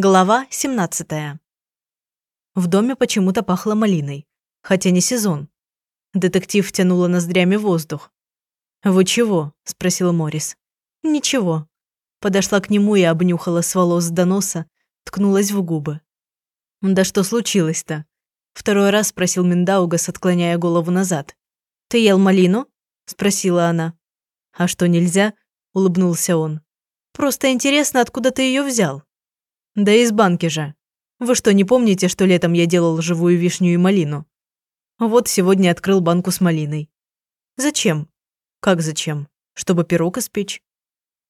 Глава 17. В доме почему-то пахло малиной, хотя не сезон. Детектив тянула ноздрями воздух. «Вы чего?» – спросил Морис. «Ничего». Подошла к нему и обнюхала с волос до носа, ткнулась в губы. «Да что случилось-то?» Второй раз спросил Миндаугас, отклоняя голову назад. «Ты ел малину?» – спросила она. «А что, нельзя?» – улыбнулся он. «Просто интересно, откуда ты ее взял?» Да из банки же. Вы что, не помните, что летом я делал живую вишню и малину? Вот сегодня открыл банку с малиной. Зачем? Как зачем? Чтобы пирог испечь.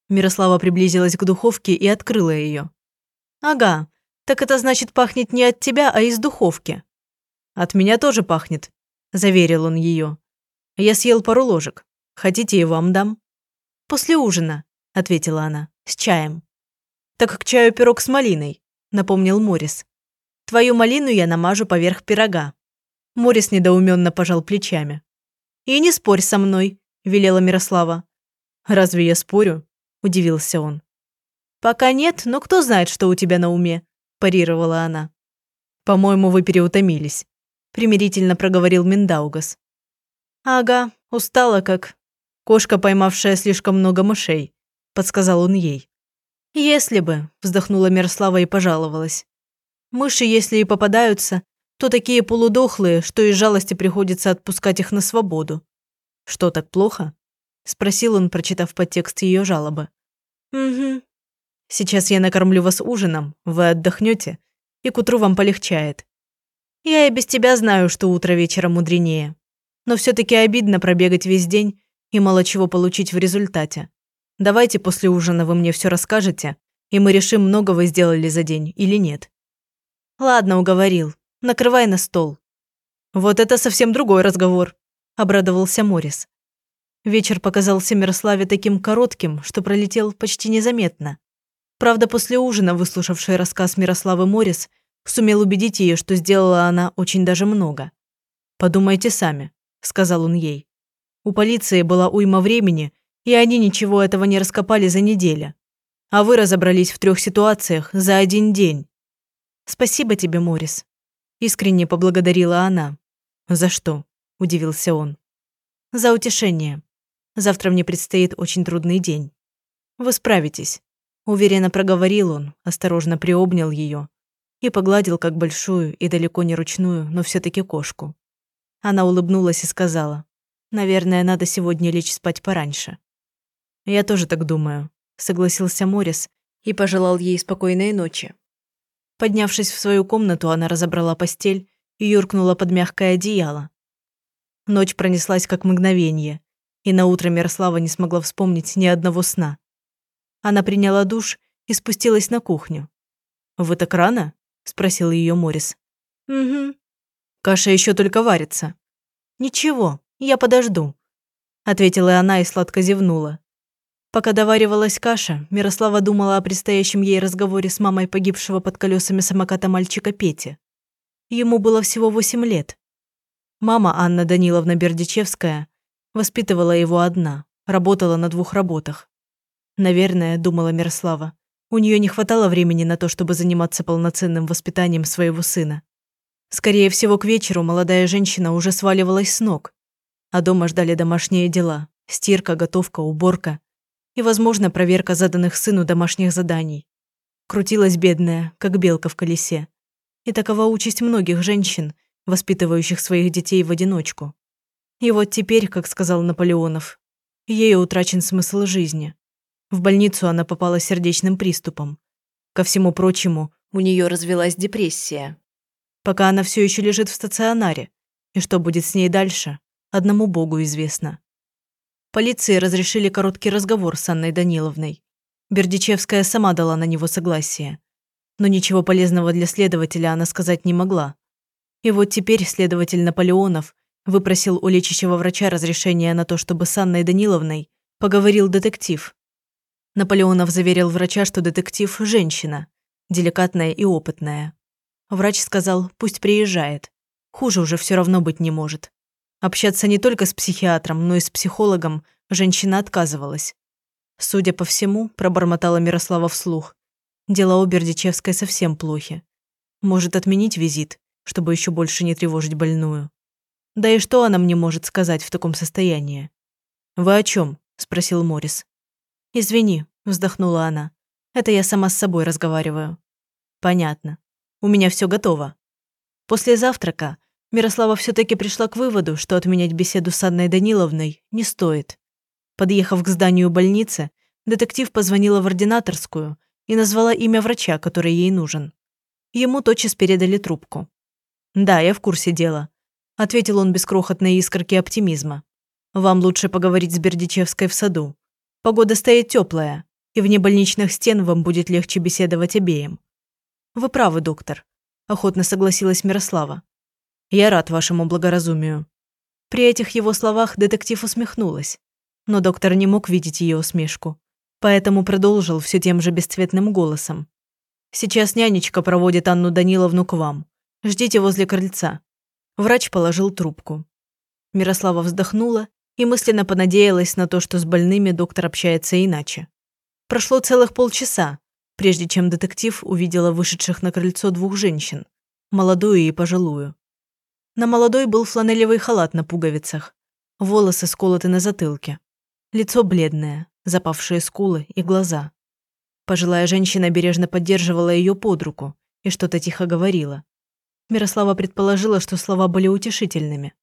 Мирослава приблизилась к духовке и открыла ее. Ага, так это значит пахнет не от тебя, а из духовки. От меня тоже пахнет, заверил он ее. Я съел пару ложек. Хотите, и вам дам? После ужина, ответила она, с чаем. «Так к чаю пирог с малиной», – напомнил Морис. «Твою малину я намажу поверх пирога». Морис недоуменно пожал плечами. «И не спорь со мной», – велела Мирослава. «Разве я спорю?» – удивился он. «Пока нет, но кто знает, что у тебя на уме», – парировала она. «По-моему, вы переутомились», – примирительно проговорил Миндаугас. «Ага, устала как...» «Кошка, поймавшая слишком много мышей», – подсказал он ей. «Если бы», – вздохнула Мирослава и пожаловалась. «Мыши, если и попадаются, то такие полудохлые, что из жалости приходится отпускать их на свободу». «Что, так плохо?» – спросил он, прочитав подтекст ее жалобы. «Угу. Сейчас я накормлю вас ужином, вы отдохнете, и к утру вам полегчает. Я и без тебя знаю, что утро вечера мудренее. Но все таки обидно пробегать весь день и мало чего получить в результате. Давайте после ужина вы мне все расскажете, и мы решим, много вы сделали за день или нет. Ладно, уговорил. Накрывай на стол. Вот это совсем другой разговор, обрадовался Морис. Вечер показался Мирославе таким коротким, что пролетел почти незаметно. Правда, после ужина, выслушавший рассказ Мирославы Морис, сумел убедить ее, что сделала она очень даже много. «Подумайте сами», – сказал он ей. «У полиции была уйма времени, и они ничего этого не раскопали за неделю. А вы разобрались в трех ситуациях за один день. Спасибо тебе, Морис. Искренне поблагодарила она. За что? Удивился он. За утешение. Завтра мне предстоит очень трудный день. Вы справитесь. Уверенно проговорил он, осторожно приобнял ее и погладил как большую и далеко не ручную, но все таки кошку. Она улыбнулась и сказала, «Наверное, надо сегодня лечь спать пораньше». «Я тоже так думаю», – согласился Морис и пожелал ей спокойной ночи. Поднявшись в свою комнату, она разобрала постель и юркнула под мягкое одеяло. Ночь пронеслась как мгновение, и на утро Мирослава не смогла вспомнить ни одного сна. Она приняла душ и спустилась на кухню. «Вы так рано?» – спросил ее Морис. «Угу». «Каша еще только варится». «Ничего, я подожду», – ответила она и сладко зевнула. Пока доваривалась каша, Мирослава думала о предстоящем ей разговоре с мамой погибшего под колесами самоката мальчика Пети. Ему было всего восемь лет. Мама Анна Даниловна Бердичевская воспитывала его одна, работала на двух работах. Наверное, думала Мирослава, у нее не хватало времени на то, чтобы заниматься полноценным воспитанием своего сына. Скорее всего, к вечеру молодая женщина уже сваливалась с ног, а дома ждали домашние дела – стирка, готовка, уборка – и, возможно, проверка заданных сыну домашних заданий. Крутилась бедная, как белка в колесе. И такова участь многих женщин, воспитывающих своих детей в одиночку. И вот теперь, как сказал Наполеонов, ею утрачен смысл жизни. В больницу она попала сердечным приступом. Ко всему прочему, у нее развелась депрессия. Пока она все еще лежит в стационаре. И что будет с ней дальше, одному Богу известно. Полиции разрешили короткий разговор с Анной Даниловной. Бердичевская сама дала на него согласие. Но ничего полезного для следователя она сказать не могла. И вот теперь следователь Наполеонов выпросил у лечащего врача разрешение на то, чтобы с Анной Даниловной поговорил детектив. Наполеонов заверил врача, что детектив – женщина, деликатная и опытная. Врач сказал, пусть приезжает. Хуже уже все равно быть не может. Общаться не только с психиатром, но и с психологом женщина отказывалась. Судя по всему, пробормотала Мирослава вслух, Дела у Бердичевской совсем плохи. Может отменить визит, чтобы еще больше не тревожить больную. Да и что она мне может сказать в таком состоянии? «Вы о чем? спросил Морис. «Извини», – вздохнула она. «Это я сама с собой разговариваю». «Понятно. У меня все готово». После завтрака Мирослава все таки пришла к выводу, что отменять беседу с Анной Даниловной не стоит. Подъехав к зданию больницы, детектив позвонила в ординаторскую и назвала имя врача, который ей нужен. Ему тотчас передали трубку. «Да, я в курсе дела», – ответил он без крохотной искорки оптимизма. «Вам лучше поговорить с Бердичевской в саду. Погода стоит теплая, и вне больничных стен вам будет легче беседовать обеим». «Вы правы, доктор», – охотно согласилась Мирослава. «Я рад вашему благоразумию». При этих его словах детектив усмехнулась, но доктор не мог видеть ее усмешку, поэтому продолжил все тем же бесцветным голосом. Сейчас нянечка проводит Анну Даниловну к вам. Ждите возле крыльца». Врач положил трубку. Мирослава вздохнула и мысленно понадеялась на то, что с больными доктор общается иначе. Прошло целых полчаса, прежде чем детектив увидела вышедших на крыльцо двух женщин, молодую и пожилую. На молодой был фланелевый халат на пуговицах, волосы сколоты на затылке, лицо бледное, запавшие скулы и глаза. Пожилая женщина бережно поддерживала ее под руку и что-то тихо говорила. Мирослава предположила, что слова были утешительными.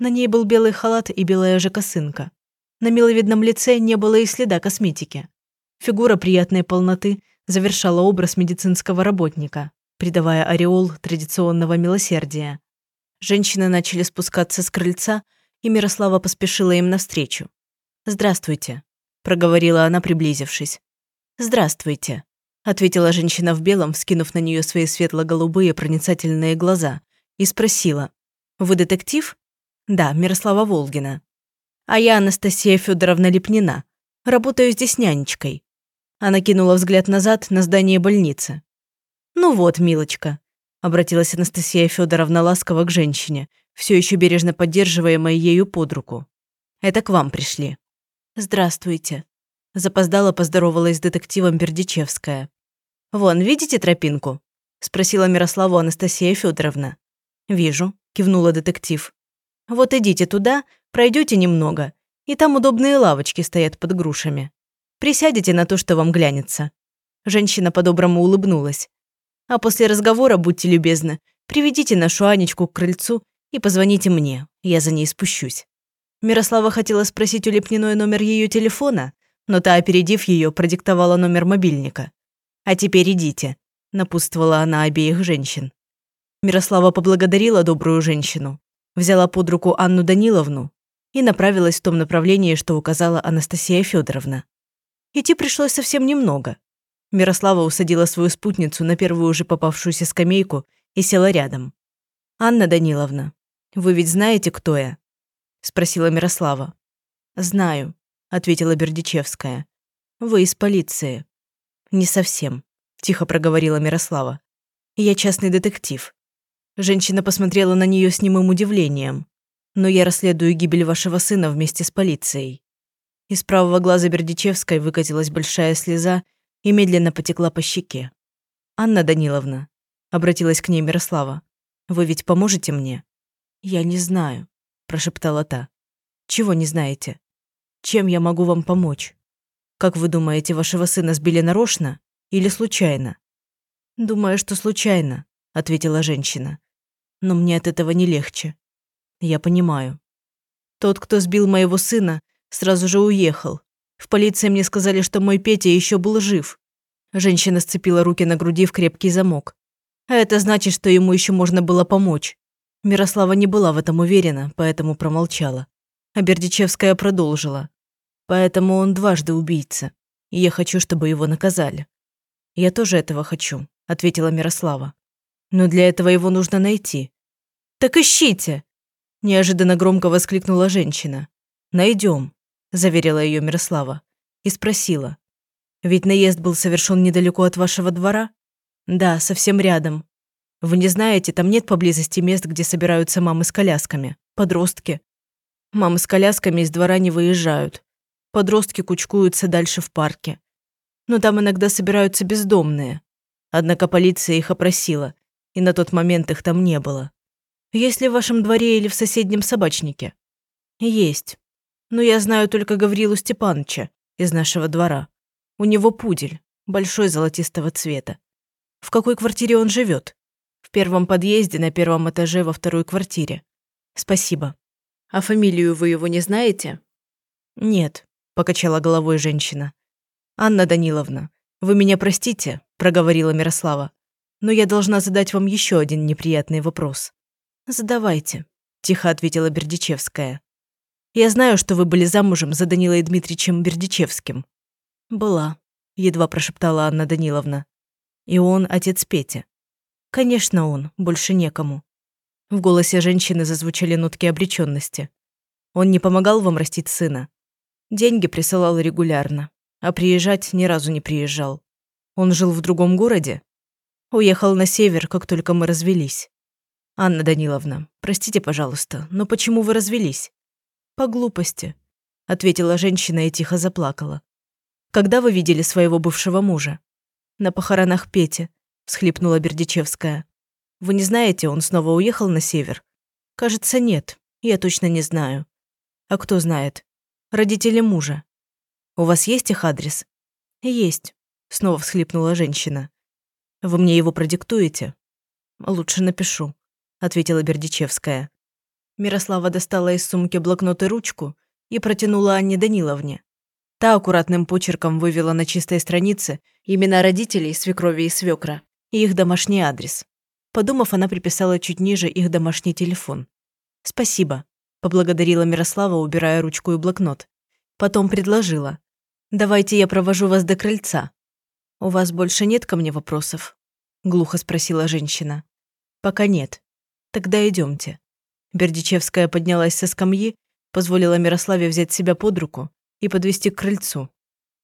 На ней был белый халат и белая же косынка. На миловидном лице не было и следа косметики. Фигура приятной полноты завершала образ медицинского работника, придавая ореол традиционного милосердия. Женщины начали спускаться с крыльца, и Мирослава поспешила им навстречу. «Здравствуйте», – проговорила она, приблизившись. «Здравствуйте», – ответила женщина в белом, вскинув на нее свои светло-голубые проницательные глаза, и спросила. «Вы детектив?» «Да, Мирослава Волгина». «А я Анастасия Федоровна Лепнина. Работаю здесь нянечкой». Она кинула взгляд назад на здание больницы. «Ну вот, милочка», – обратилась Анастасия Федоровна ласково к женщине, все еще бережно поддерживаемой ею под руку. «Это к вам пришли». «Здравствуйте», Запоздала поздоровалась с детективом Бердичевская. «Вон, видите тропинку?» – спросила Мирославу Анастасия Федоровна. «Вижу», – кивнула детектив. «Вот идите туда, пройдете немного, и там удобные лавочки стоят под грушами. Присядете на то, что вам глянется». Женщина по-доброму улыбнулась. «А после разговора, будьте любезны, приведите нашу Анечку к крыльцу и позвоните мне, я за ней спущусь». Мирослава хотела спросить у Лепниной номер ее телефона, но та, опередив ее, продиктовала номер мобильника. «А теперь идите», – напутствовала она обеих женщин. Мирослава поблагодарила добрую женщину, взяла под руку Анну Даниловну и направилась в том направлении, что указала Анастасия Федоровна. Идти пришлось совсем немного. Мирослава усадила свою спутницу на первую уже попавшуюся скамейку и села рядом. «Анна Даниловна, вы ведь знаете, кто я?» – спросила Мирослава. «Знаю», ответила Бердичевская. Вы из полиции. Не совсем, тихо проговорила Мирослава. Я частный детектив. Женщина посмотрела на нее с немым удивлением. Но я расследую гибель вашего сына вместе с полицией. Из правого глаза Бердичевской выкатилась большая слеза и медленно потекла по щеке. «Анна Даниловна», — обратилась к ней Мирослава, — «вы ведь поможете мне?» «Я не знаю», — прошептала та. «Чего не знаете?» Чем я могу вам помочь? Как вы думаете, вашего сына сбили нарочно или случайно? Думаю, что случайно, ответила женщина. Но мне от этого не легче. Я понимаю. Тот, кто сбил моего сына, сразу же уехал. В полиции мне сказали, что мой Петя еще был жив. Женщина сцепила руки на груди в крепкий замок. А это значит, что ему еще можно было помочь. Мирослава не была в этом уверена, поэтому промолчала. А Бердичевская продолжила. Поэтому он дважды убийца, и я хочу, чтобы его наказали. Я тоже этого хочу, ответила Мирослава. Но для этого его нужно найти. Так ищите! Неожиданно громко воскликнула женщина. Найдем, заверила ее Мирослава и спросила. Ведь наезд был совершен недалеко от вашего двора? Да, совсем рядом. Вы не знаете, там нет поблизости мест, где собираются мамы с колясками, подростки. Мамы с колясками из двора не выезжают. Подростки кучкуются дальше в парке. но там иногда собираются бездомные. Однако полиция их опросила, и на тот момент их там не было. Есть ли в вашем дворе или в соседнем собачнике? Есть. Но я знаю только Гаврилу Степановича из нашего двора. У него пудель, большой золотистого цвета. В какой квартире он живет? В первом подъезде, на первом этаже, во второй квартире. Спасибо. А фамилию вы его не знаете? Нет, покачала головой женщина. Анна Даниловна, вы меня простите, проговорила Мирослава. Но я должна задать вам еще один неприятный вопрос. Задавайте, тихо ответила Бердичевская. Я знаю, что вы были замужем за Данилой Дмитриевичем Бердичевским. Была, едва прошептала Анна Даниловна. И он отец Пети. Конечно, он, больше некому. В голосе женщины зазвучали нотки обреченности. Он не помогал вам растить сына. Деньги присылал регулярно, а приезжать ни разу не приезжал. Он жил в другом городе? Уехал на север, как только мы развелись. Анна Даниловна, простите, пожалуйста, но почему вы развелись? По глупости, ответила женщина и тихо заплакала. Когда вы видели своего бывшего мужа? На похоронах Пети, всхлипнула Бердичевская. Вы не знаете, он снова уехал на север? Кажется, нет. Я точно не знаю. А кто знает? Родители мужа. У вас есть их адрес? Есть, снова всхлипнула женщина. Вы мне его продиктуете? Лучше напишу, ответила Бердичевская. Мирослава достала из сумки блокнот и ручку и протянула Анне Даниловне. Та аккуратным почерком вывела на чистой странице имена родителей, свекрови и свекра и их домашний адрес. Подумав, она приписала чуть ниже их домашний телефон. «Спасибо», – поблагодарила Мирослава, убирая ручку и блокнот. Потом предложила. «Давайте я провожу вас до крыльца». «У вас больше нет ко мне вопросов?» – глухо спросила женщина. «Пока нет. Тогда идемте. Бердичевская поднялась со скамьи, позволила Мирославе взять себя под руку и подвести к крыльцу.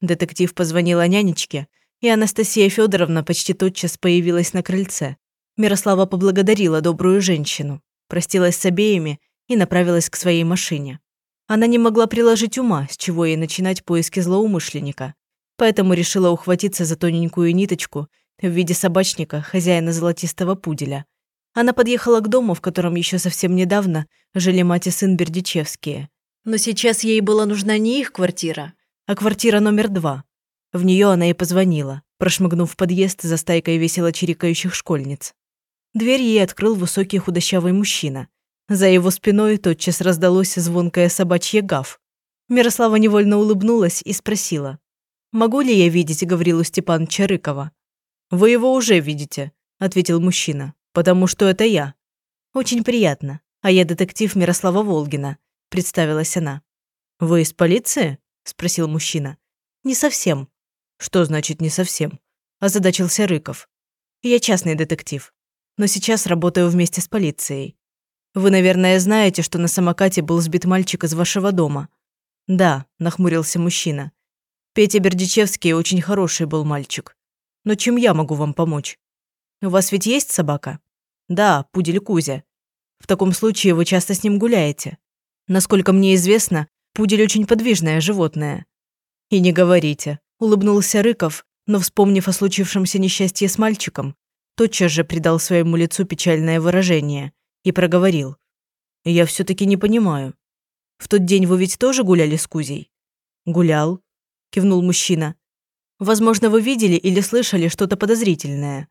Детектив позвонила нянечке, и Анастасия Федоровна почти тотчас появилась на крыльце. Мирослава поблагодарила добрую женщину, простилась с обеими и направилась к своей машине. Она не могла приложить ума, с чего ей начинать поиски злоумышленника, поэтому решила ухватиться за тоненькую ниточку в виде собачника, хозяина золотистого пуделя. Она подъехала к дому, в котором еще совсем недавно жили мать и сын Бердичевские. Но сейчас ей была нужна не их квартира, а квартира номер два. В нее она и позвонила, прошмыгнув в подъезд за стайкой весело чирикающих школьниц. Дверь ей открыл высокий худощавый мужчина. За его спиной тотчас раздалось звонкое собачье гав. Мирослава невольно улыбнулась и спросила. «Могу ли я видеть Гаврилу Степановича Рыкова?» «Вы его уже видите», – ответил мужчина, – «потому что это я». «Очень приятно. А я детектив Мирослава Волгина», – представилась она. «Вы из полиции?» – спросил мужчина. «Не совсем». «Что значит «не совсем»?» – озадачился Рыков. «Я частный детектив но сейчас работаю вместе с полицией. Вы, наверное, знаете, что на самокате был сбит мальчик из вашего дома. Да, нахмурился мужчина. Петя Бердичевский очень хороший был мальчик. Но чем я могу вам помочь? У вас ведь есть собака? Да, пудель Кузя. В таком случае вы часто с ним гуляете. Насколько мне известно, пудель очень подвижное животное. И не говорите, улыбнулся Рыков, но, вспомнив о случившемся несчастье с мальчиком, тотчас же придал своему лицу печальное выражение и проговорил. «Я все-таки не понимаю. В тот день вы ведь тоже гуляли с Кузей?» «Гулял», – кивнул мужчина. «Возможно, вы видели или слышали что-то подозрительное?»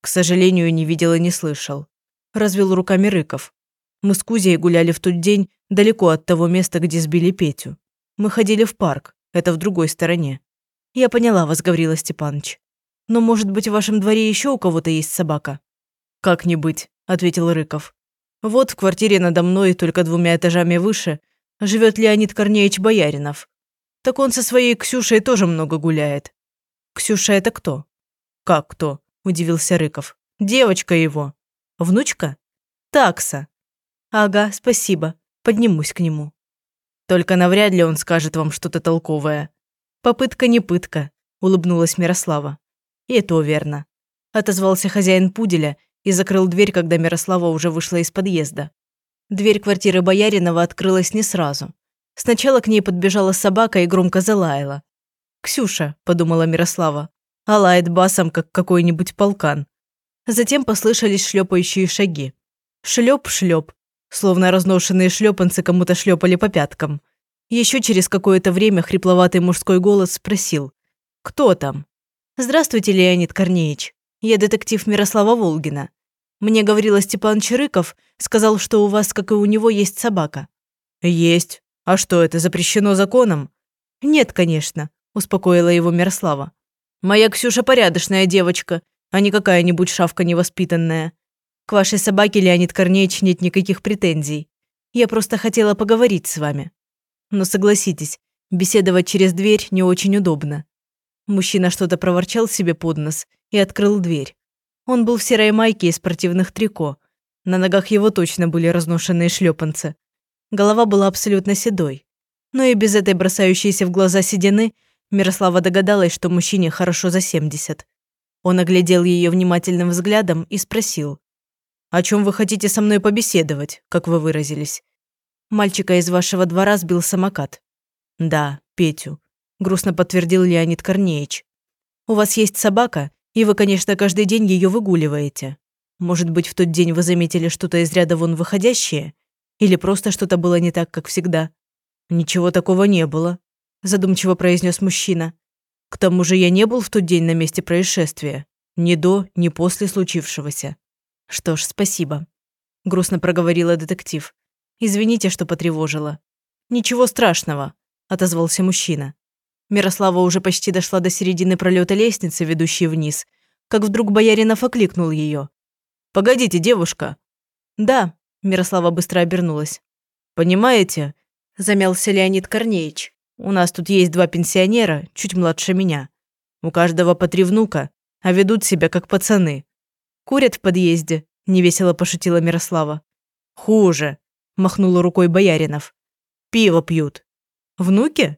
«К сожалению, не видел и не слышал», – развел руками Рыков. «Мы с Кузей гуляли в тот день далеко от того места, где сбили Петю. Мы ходили в парк, это в другой стороне». «Я поняла вас, Гаврила Степанович. Но, может быть, в вашем дворе еще у кого-то есть собака?» «Как не быть», – ответил Рыков. «Вот в квартире надо мной, только двумя этажами выше, живет Леонид Корнеевич Бояринов. Так он со своей Ксюшей тоже много гуляет». «Ксюша – это кто?» «Как кто?» – удивился Рыков. «Девочка его». «Внучка?» «Такса». «Ага, спасибо. Поднимусь к нему». «Только навряд ли он скажет вам что-то толковое». «Попытка не пытка», – улыбнулась Мирослава. «И то верно», – отозвался хозяин пуделя и закрыл дверь, когда Мирослава уже вышла из подъезда. Дверь квартиры Бояринова открылась не сразу. Сначала к ней подбежала собака и громко залаяла. «Ксюша», – подумала Мирослава, – лает басом, как какой-нибудь полкан. Затем послышались шлепающие шаги. Шлеп-шлеп, словно разношенные шлепанцы кому-то шлепали по пяткам. Еще через какое-то время хрипловатый мужской голос спросил «Кто там?» «Здравствуйте, Леонид Корнеевич. Я детектив Мирослава Волгина. Мне говорила Степан Чирыков, сказал, что у вас, как и у него, есть собака». «Есть. А что, это запрещено законом?» «Нет, конечно», – успокоила его Мирослава. «Моя Ксюша порядочная девочка, а не какая-нибудь шавка невоспитанная. К вашей собаке, Леонид Корнеевич, нет никаких претензий. Я просто хотела поговорить с вами. Но согласитесь, беседовать через дверь не очень удобно». Мужчина что-то проворчал себе под нос и открыл дверь. Он был в серой майке и спортивных трико. На ногах его точно были разношенные шлепанцы. Голова была абсолютно седой. Но и без этой бросающейся в глаза седины Мирослава догадалась, что мужчине хорошо за 70. Он оглядел ее внимательным взглядом и спросил. «О чем вы хотите со мной побеседовать, как вы выразились?» «Мальчика из вашего двора сбил самокат». «Да, Петю», – грустно подтвердил Леонид Корнеевич. «У вас есть собака, и вы, конечно, каждый день ее выгуливаете. Может быть, в тот день вы заметили что-то из ряда вон выходящее? Или просто что-то было не так, как всегда?» «Ничего такого не было», – задумчиво произнес мужчина. «К тому же я не был в тот день на месте происшествия. Ни до, ни после случившегося». «Что ж, спасибо», – грустно проговорила детектив. «Извините, что потревожила». «Ничего страшного», – отозвался мужчина. Мирослава уже почти дошла до середины пролета лестницы, ведущей вниз, как вдруг Бояринов окликнул ее. «Погодите, девушка!» «Да», – Мирослава быстро обернулась. «Понимаете?» – замялся Леонид Корнеевич. «У нас тут есть два пенсионера, чуть младше меня. У каждого по три внука, а ведут себя как пацаны. Курят в подъезде», – невесело пошутила Мирослава. «Хуже», – махнула рукой Бояринов. «Пиво пьют». «Внуки?»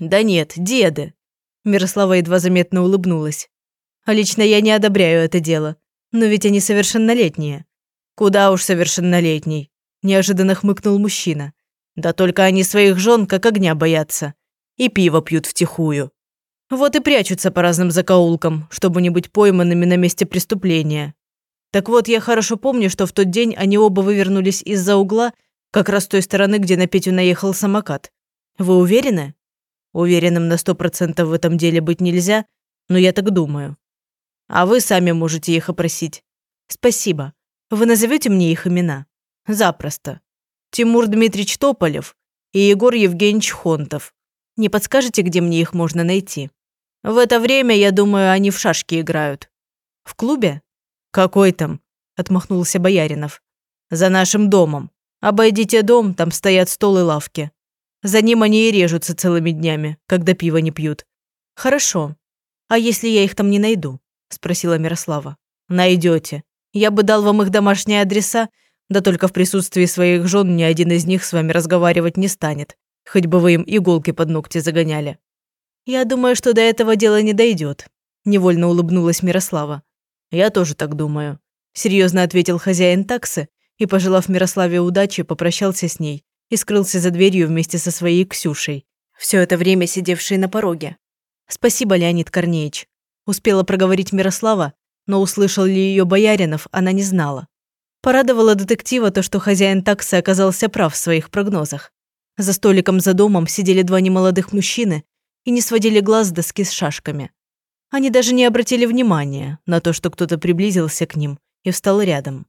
«Да нет, деды». Мирослава едва заметно улыбнулась. «А лично я не одобряю это дело. Но ведь они совершеннолетние». «Куда уж совершеннолетний», – неожиданно хмыкнул мужчина. «Да только они своих жен как огня боятся. И пиво пьют втихую. Вот и прячутся по разным закоулкам, чтобы не быть пойманными на месте преступления. Так вот, я хорошо помню, что в тот день они оба вывернулись из-за угла, как раз той стороны, где на Петю наехал самокат. Вы уверены?» Уверенным на сто процентов в этом деле быть нельзя, но я так думаю. А вы сами можете их опросить. Спасибо. Вы назовете мне их имена? Запросто. Тимур Дмитриевич Тополев и Егор Евгеньевич Хонтов. Не подскажете, где мне их можно найти? В это время, я думаю, они в шашки играют. В клубе? Какой там? Отмахнулся Бояринов. За нашим домом. Обойдите дом, там стоят стол и лавки. За ним они и режутся целыми днями, когда пиво не пьют. Хорошо. А если я их там не найду? Спросила Мирослава. Найдете. Я бы дал вам их домашние адреса, да только в присутствии своих жен ни один из них с вами разговаривать не станет. Хоть бы вы им иголки под ногти загоняли. Я думаю, что до этого дела не дойдет. Невольно улыбнулась Мирослава. Я тоже так думаю. Серьезно ответил хозяин таксы и, пожелав Мирославе удачи, попрощался с ней и скрылся за дверью вместе со своей Ксюшей, все это время сидевшей на пороге. «Спасибо, Леонид Корнеевич», – успела проговорить Мирослава, но услышал ли ее Бояринов, она не знала. Порадовало детектива то, что хозяин таксы оказался прав в своих прогнозах. За столиком за домом сидели два немолодых мужчины и не сводили глаз с доски с шашками. Они даже не обратили внимания на то, что кто-то приблизился к ним и встал рядом.